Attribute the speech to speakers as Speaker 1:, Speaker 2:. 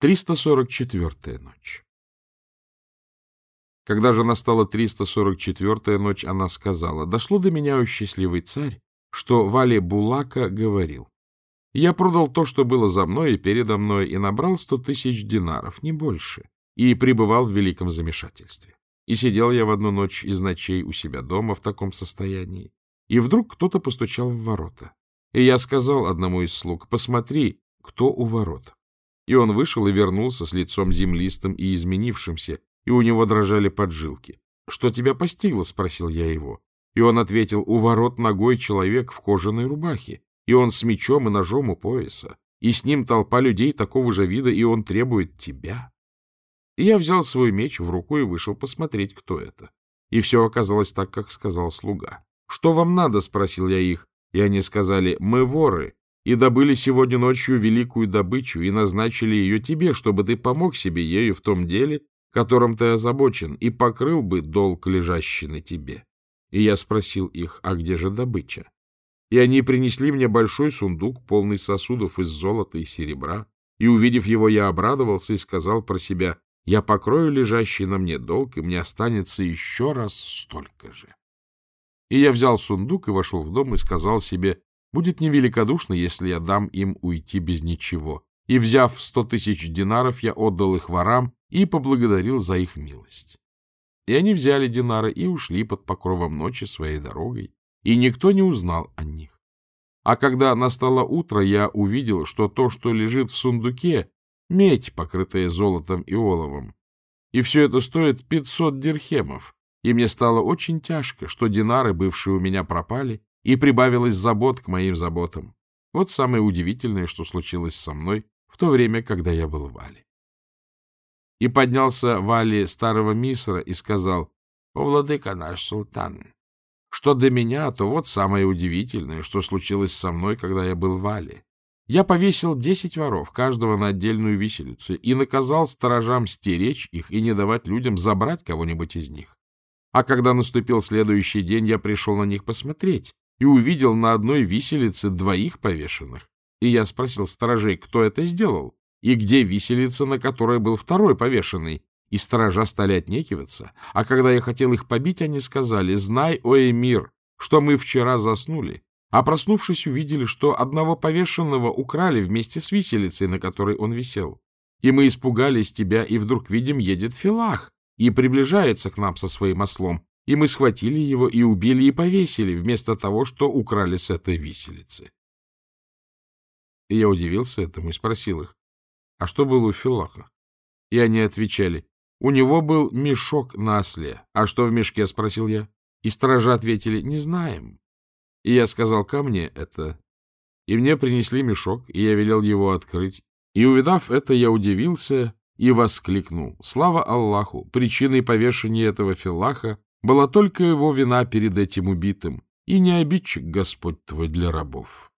Speaker 1: 344-я ночь. Когда же настала 344-я ночь, она сказала, «Дошло до меня, о счастливый царь, что Вале Булака говорил, «Я продал то, что было за мной и передо мной, и набрал сто тысяч динаров, не больше, и пребывал в великом замешательстве. И сидел я в одну ночь из ночей у себя дома в таком состоянии, и вдруг кто-то постучал в ворота. И я сказал одному из слуг, «Посмотри, кто у ворот». И он вышел и вернулся с лицом землистым и изменившимся, и у него дрожали поджилки. — Что тебя постигло? — спросил я его. И он ответил, у ворот ногой человек в кожаной рубахе, и он с мечом и ножом у пояса, и с ним толпа людей такого же вида, и он требует тебя. И я взял свой меч в руку и вышел посмотреть, кто это. И все оказалось так, как сказал слуга. — Что вам надо? — спросил я их. И они сказали, — мы воры, и добыли сегодня ночью великую добычу, и назначили ее тебе, чтобы ты помог себе ею в том деле, которым ты озабочен, и покрыл бы долг, лежащий на тебе. И я спросил их, а где же добыча? И они принесли мне большой сундук, полный сосудов из золота и серебра, и, увидев его, я обрадовался и сказал про себя, я покрою лежащий на мне долг, и мне останется еще раз столько же. И я взял сундук и вошел в дом и сказал себе, Будет невеликодушно, если я дам им уйти без ничего. И, взяв сто тысяч динаров, я отдал их ворам и поблагодарил за их милость. И они взяли динары и ушли под покровом ночи своей дорогой, и никто не узнал о них. А когда настало утро, я увидел, что то, что лежит в сундуке, медь, покрытая золотом и оловом. И все это стоит пятьсот дирхемов, и мне стало очень тяжко, что динары, бывшие у меня, пропали, и прибавилось забот к моим заботам. Вот самое удивительное, что случилось со мной в то время, когда я был в Вале. И поднялся Вали старого Мисра и сказал, «О, владыка наш султан, что до меня, то вот самое удивительное, что случилось со мной, когда я был в Вале. Я повесил десять воров, каждого на отдельную виселицу, и наказал сторожам стеречь их и не давать людям забрать кого-нибудь из них. А когда наступил следующий день, я пришел на них посмотреть, и увидел на одной виселице двоих повешенных. И я спросил сторожей, кто это сделал, и где виселица, на которой был второй повешенный. И сторожа стали отнекиваться. А когда я хотел их побить, они сказали, «Знай, о эмир, что мы вчера заснули, а проснувшись увидели, что одного повешенного украли вместе с виселицей, на которой он висел. И мы испугались тебя, и вдруг видим, едет Филах и приближается к нам со своим ослом, и мы схватили его и убили и повесили, вместо того, что украли с этой виселицы. И я удивился этому и спросил их, а что было у Филаха? И они отвечали, у него был мешок на осле. А что в мешке, спросил я. И сторожа ответили, не знаем. И я сказал, ко мне это. И мне принесли мешок, и я велел его открыть. И, увидав это, я удивился и воскликнул. Слава Аллаху! Причиной повешения этого Филаха была только его вина перед этим убитым, и не обидчик Господь твой для рабов.